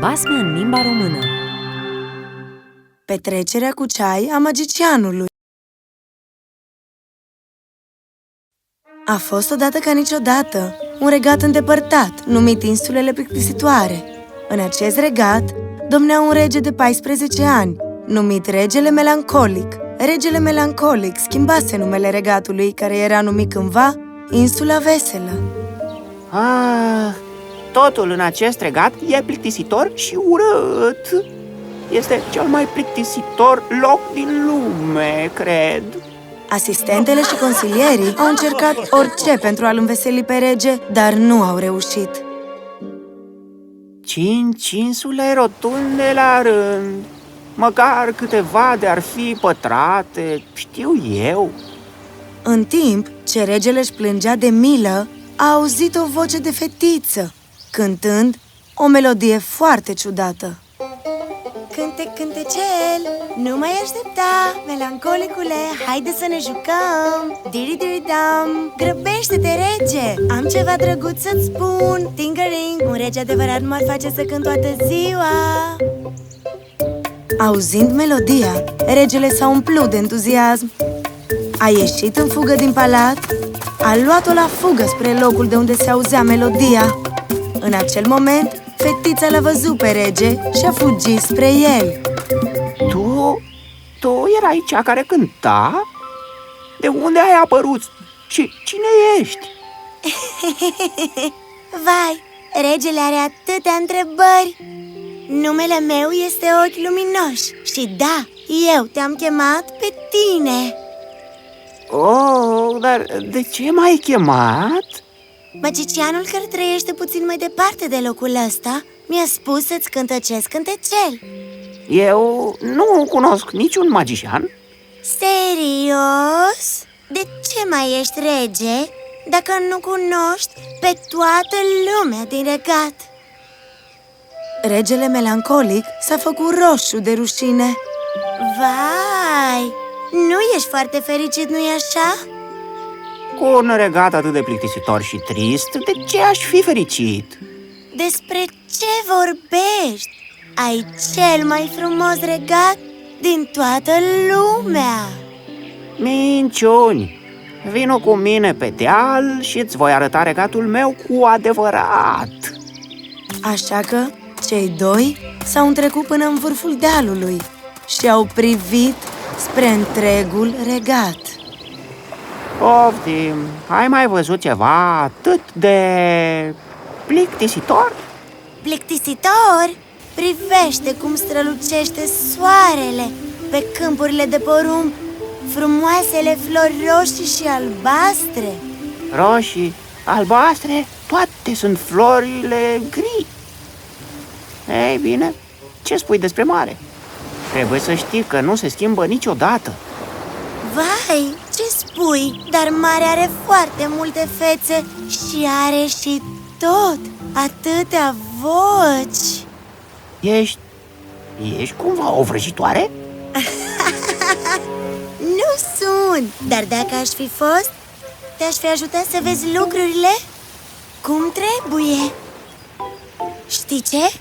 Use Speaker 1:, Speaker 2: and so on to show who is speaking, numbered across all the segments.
Speaker 1: Basme în limba română
Speaker 2: Petrecerea cu ceai a magicianului A fost odată ca niciodată un regat îndepărtat, numit Insulele Plictisitoare. În acest regat domnea un rege de 14 ani, numit Regele Melancolic. Regele Melancolic schimbase numele regatului, care era numit cândva Insula Veselă.
Speaker 3: Ah, totul în acest regat e plictisitor și urât. Este cel mai plictisitor loc din lume, cred.
Speaker 2: Asistentele și consilierii au încercat orice pentru a-l înveseli pe rege, dar nu au reușit.
Speaker 3: Cinci insule rotunde la rând, măcar câteva de-ar fi pătrate, știu eu.
Speaker 2: În timp ce regele își plângea de milă, a auzit o voce de fetiță, cântând o melodie foarte ciudată. Cânte, cântecel, nu mai aștepta, melancolicule, haide să ne jucăm. Diri-diri-dam, grăbește-te, rege, am ceva drăguț să-ți spun. Tingering, un rege adevărat m-ar face să cânt toată ziua. Auzind melodia, regele s-a umplut de entuziasm. A ieșit în fugă din palat, a luat-o la fugă spre locul de unde se auzea melodia În acel moment, Fetița l-a văzut pe rege și a fugit spre el
Speaker 3: Tu, tu erai cea care cânta? De unde ai apărut? Și cine ești?
Speaker 2: Vai, regele are atâtea întrebări Numele meu este Ochi Luminoși și da, eu te-am chemat pe tine
Speaker 3: Oh, dar de ce m-ai chemat?
Speaker 2: Magicianul care trăiește puțin mai departe de locul ăsta mi-a spus să-ți cântăcesc cântecel
Speaker 3: Eu nu cunosc niciun magician
Speaker 2: Serios? De ce mai ești rege dacă nu cunoști pe toată lumea din regat? Regele melancolic s-a făcut roșu de rușine Vai! Nu ești foarte fericit, nu-i așa?
Speaker 3: Cu un regat atât de plictisitor și trist, de ce aș fi fericit?
Speaker 2: Despre ce vorbești? Ai cel mai frumos regat din toată lumea
Speaker 3: Minciuni! Vino cu mine pe deal și îți voi arăta regatul meu cu adevărat
Speaker 2: Așa că cei doi s-au întrecut până în vârful dealului și au privit spre întregul regat
Speaker 3: Poftim, ai mai văzut ceva atât de plictisitor?
Speaker 2: Plictisitor, privește cum strălucește soarele pe câmpurile de porumb Frumoasele flori roșii și albastre
Speaker 3: Roșii, albastre, toate sunt florile gri Ei bine, ce spui despre mare? Trebuie să știi că nu se schimbă niciodată
Speaker 2: Vai, ce spui? Dar mare are foarte multe fețe și are și tot atâtea voci
Speaker 3: Ești... ești cumva o vrăjitoare?
Speaker 2: Nu sunt, dar dacă aș fi fost, te-aș fi ajutat să vezi lucrurile cum trebuie Știi ce?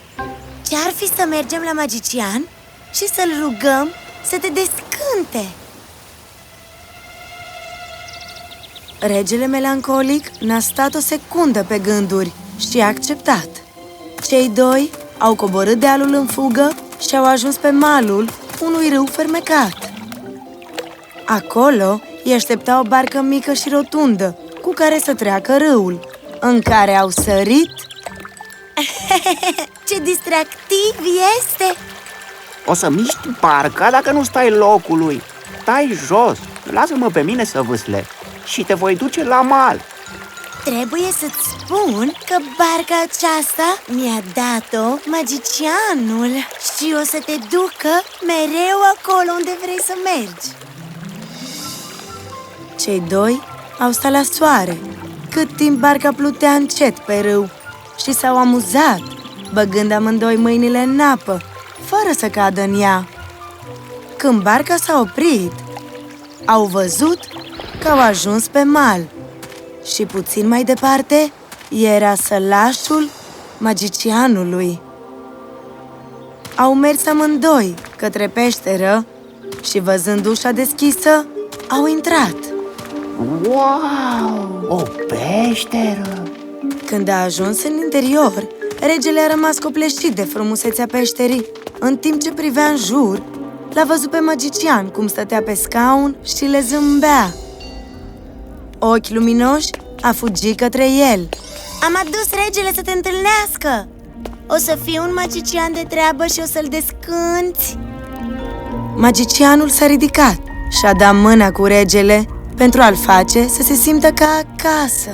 Speaker 2: Ce-ar fi să mergem la magician și să-l rugăm să te descânte? Regele melancolic n-a stat o secundă pe gânduri și a acceptat Cei doi au coborât dealul în fugă și au ajuns pe malul unui râu fermecat Acolo îi aștepta o barcă mică și rotundă cu care să treacă râul, în care au sărit. Ce distractiv este!
Speaker 3: O să miști barca dacă nu stai locului Stai jos, lasă-mă pe mine să vâsle și te voi duce la mal.
Speaker 2: Trebuie să-ți spun că barca aceasta mi-a dat-o magicianul și o să te ducă mereu acolo unde vrei să mergi. Cei doi au stat la soare, cât timp barca plutea încet pe râu și s-au amuzat, băgând amândoi mâinile în apă, fără să cadă în ea. Când barca s-a oprit, au văzut că au ajuns pe mal și puțin mai departe era sălașul magicianului. Au mers amândoi către peșteră și văzând ușa deschisă, au intrat.
Speaker 3: Wow! O peșteră!
Speaker 2: Când a ajuns în interior, regele a rămas copleșit de frumusețea peșterii. În timp ce privea în jur, l-a văzut pe magician cum stătea pe scaun și le zâmbea. Ochi luminoși a fugit către el.
Speaker 1: Am adus regele să te întâlnească! O să fii un magician de treabă și o să-l descânți?
Speaker 2: Magicianul s-a ridicat și a dat mâna cu regele pentru a-l face să se simtă ca acasă.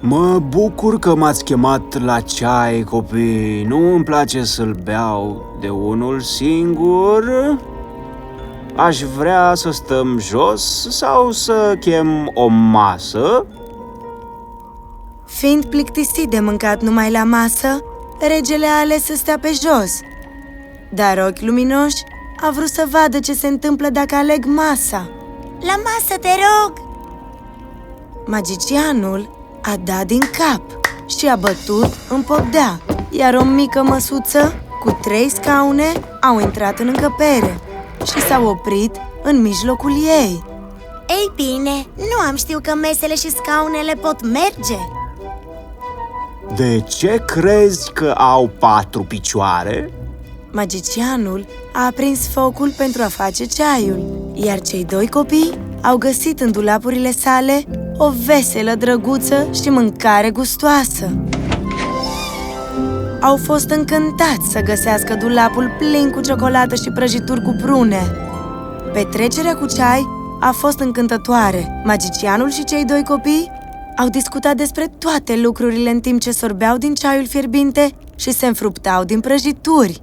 Speaker 4: Mă bucur că m-ați chemat la ceai, copii. Nu îmi place să-l beau de unul singur. Aș vrea să stăm jos sau să chem o masă.
Speaker 2: Fiind plictisit de mâncat numai la masă, regele a ales să stea pe jos. Dar ochi luminoși a vrut să vadă ce se întâmplă dacă aleg masa.
Speaker 1: La masă, te rog!
Speaker 2: Magicianul a dat din cap și a bătut în podea, iar o mică măsuță cu trei scaune au intrat în încăpere și s-au oprit în mijlocul ei.
Speaker 1: Ei bine, nu am știut că mesele și scaunele pot merge
Speaker 4: De ce crezi că au patru picioare?
Speaker 2: Magicianul a aprins focul pentru a face ceaiul, iar cei doi copii au găsit în dulapurile sale o veselă drăguță și mâncare gustoasă. Au fost încântați să găsească dulapul plin cu ciocolată și prăjituri cu prune. Petrecerea cu ceai a fost încântătoare. Magicianul și cei doi copii au discutat despre toate lucrurile în timp ce sorbeau din ceaiul fierbinte și se înfruptau din prăjituri.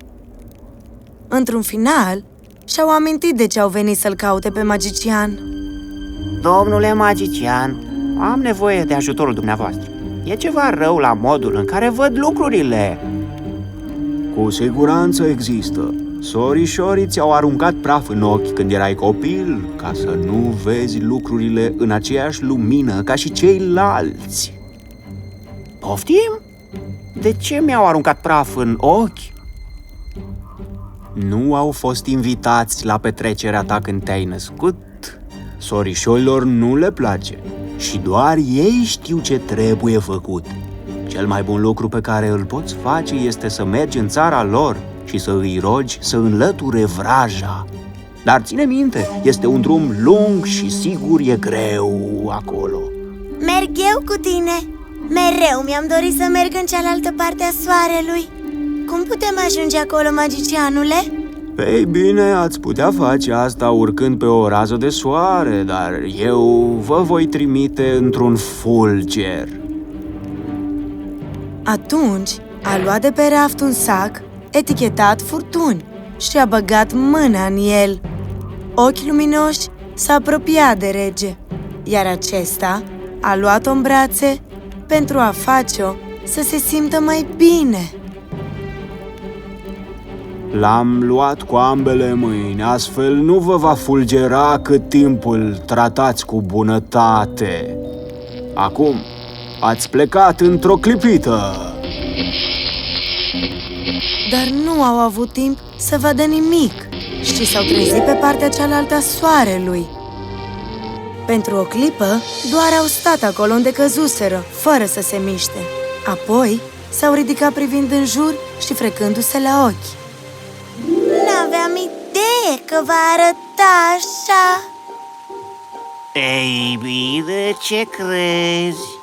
Speaker 2: Într-un final, și-au amintit de ce au venit să-l caute pe magician.
Speaker 3: Domnule magician, am nevoie de ajutorul dumneavoastră. E ceva rău la modul în care văd lucrurile.
Speaker 4: Cu siguranță există. Sorișorii ți-au aruncat praf în ochi când erai copil, ca să nu vezi lucrurile în aceeași lumină ca și ceilalți.
Speaker 3: Poftim? De ce mi-au aruncat praf în ochi?
Speaker 4: Nu au fost invitați la petrecerea ta când te-ai născut. Sorișorilor nu le place și doar ei știu ce trebuie făcut. Cel mai bun lucru pe care îl poți face este să mergi în țara lor și să îi rogi să înlăture vraja. Dar ține minte, este un drum lung și sigur e greu acolo.
Speaker 1: Merg eu cu tine Mereu mi-am dorit să merg în cealaltă parte a soarelui Cum putem ajunge acolo, magicianule?
Speaker 4: Ei bine, ați putea face asta urcând pe o rază de soare, dar eu vă voi trimite într-un fulger.
Speaker 2: Atunci a luat de pe raft un sac etichetat furtuni și a băgat mâna în el. Ochi luminoși s-a apropiat de rege, iar acesta a luat-o în brațe pentru a face-o să se simtă mai bine.
Speaker 4: L-am luat cu ambele mâini, astfel nu vă va fulgera cât timp îl tratați cu bunătate. Acum, ați plecat într-o clipită.
Speaker 2: Dar nu au avut timp să vadă nimic și s-au trezit pe partea cealaltă a soarelui. Pentru o clipă, doar au stat acolo unde căzuseră, fără să se miște. Apoi, s-au ridicat privind în jur și frecându-se la ochi.
Speaker 1: N-aveam idee că va arăta așa
Speaker 3: Ei bine, ce crezi?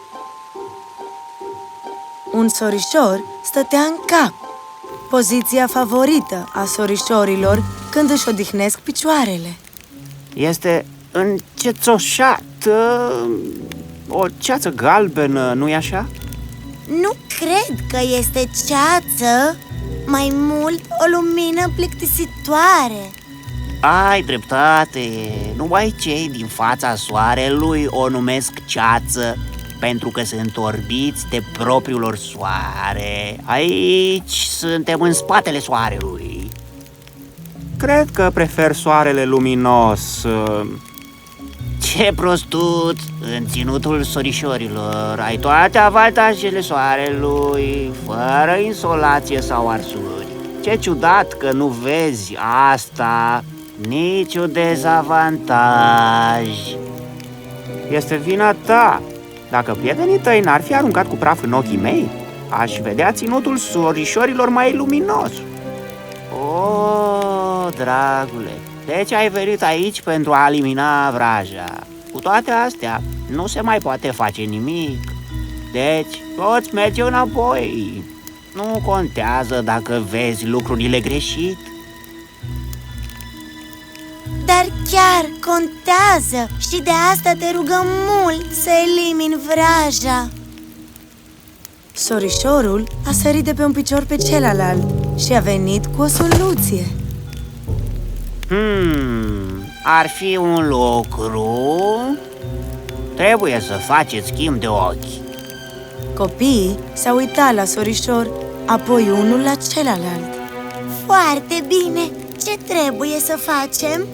Speaker 2: Un sorișor stătea în cap, poziția favorită a sorișorilor când își odihnesc picioarele.
Speaker 3: Este încețoșat, uh, o ceață galbenă, nu-i așa?
Speaker 1: Nu cred că este ceață Mai mult o lumină plictisitoare
Speaker 3: Ai dreptate, numai cei din fața soarelui o numesc ceață pentru că sunt orbiți de propriul lor soare. Aici suntem în spatele soarelui. Cred că prefer soarele luminos. Ce prostut! În ținutul sorișorilor ai toate avantajele soarelui, fără insolație sau arsuri. Ce ciudat că nu vezi asta, niciun dezavantaj. Este vina ta. Dacă prietenii tăi n-ar fi aruncat cu praf în ochii mei, aș vedea ținutul sorișorilor mai luminos. O, dragule, deci ai venit aici pentru a elimina vraja. Cu toate astea, nu se mai poate face nimic. Deci, poți merge înapoi. Nu contează dacă vezi lucrurile greșit.
Speaker 1: Dar chiar contează și de asta te rugăm mult să elimini vraja
Speaker 2: Sorișorul a sărit de pe un picior pe celălalt și a venit cu o soluție.
Speaker 3: Hmm, ar fi un lucru... Trebuie să faceți schimb de ochi.
Speaker 2: Copiii s-au uitat la sorișor, apoi unul la celălalt.
Speaker 1: Foarte bine! Ce trebuie să facem?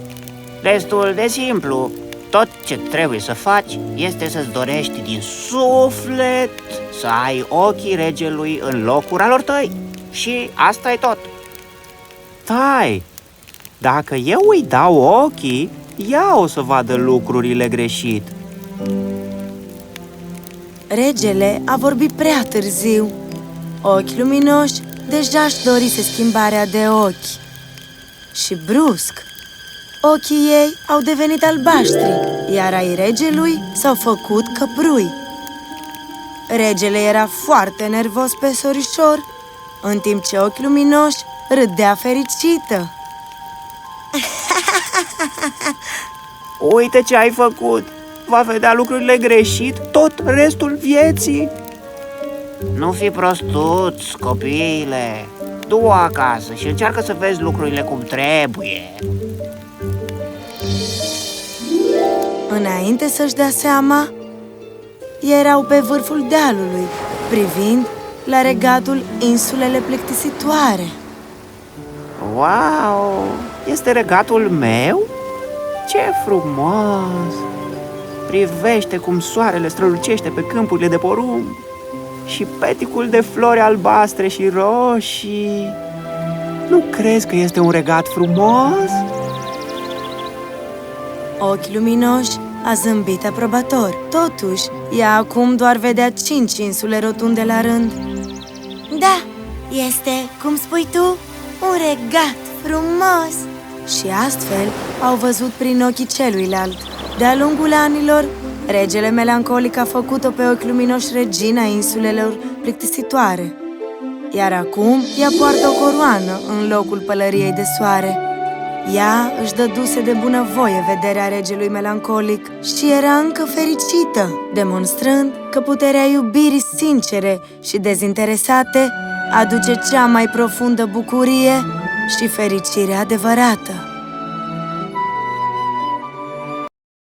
Speaker 3: Destul de simplu. Tot ce trebuie să faci este să-ți dorești din suflet să ai ochii regelui în locul alor tăi. Și asta e tot. Tai, dacă eu îi dau ochii, ea o să vadă lucrurile greșit.
Speaker 2: Regele a vorbit prea târziu. Ochi luminoși deja își dorise schimbarea de ochi. Și brusc, ochii ei au devenit albaștri, iar ai regelui s-au făcut căprui. Regele era foarte nervos pe sorișor, în timp ce ochi luminoși râdea fericită.
Speaker 3: Uite ce ai făcut! Va vedea lucrurile greșit tot restul vieții. Nu fi prostuț, copiile! Du-o acasă și încearcă să vezi lucrurile cum trebuie.
Speaker 2: Înainte să-și dea seama, erau pe vârful dealului, privind la regatul insulele plictisitoare.
Speaker 3: Wow! Este regatul meu? Ce frumos! Privește cum soarele strălucește pe câmpurile de porumb și peticul de flori albastre și roșii. Nu crezi că este un regat frumos?
Speaker 2: Ochi luminoși a zâmbit aprobator. Totuși, ea acum doar vedea cinci insule rotunde la rând.
Speaker 1: Da, este, cum spui tu, un regat frumos
Speaker 2: Și astfel au văzut prin ochii celuilalt. De-a lungul anilor, regele melancolic a făcut-o pe ochi luminoși regina insulelor plictisitoare. Iar acum ea poartă o coroană în locul pălăriei de soare. Ea își dăduse de bunăvoie vederea regelui melancolic și era încă fericită, demonstrând că puterea iubirii sincere și dezinteresate aduce cea mai profundă bucurie și fericire adevărată.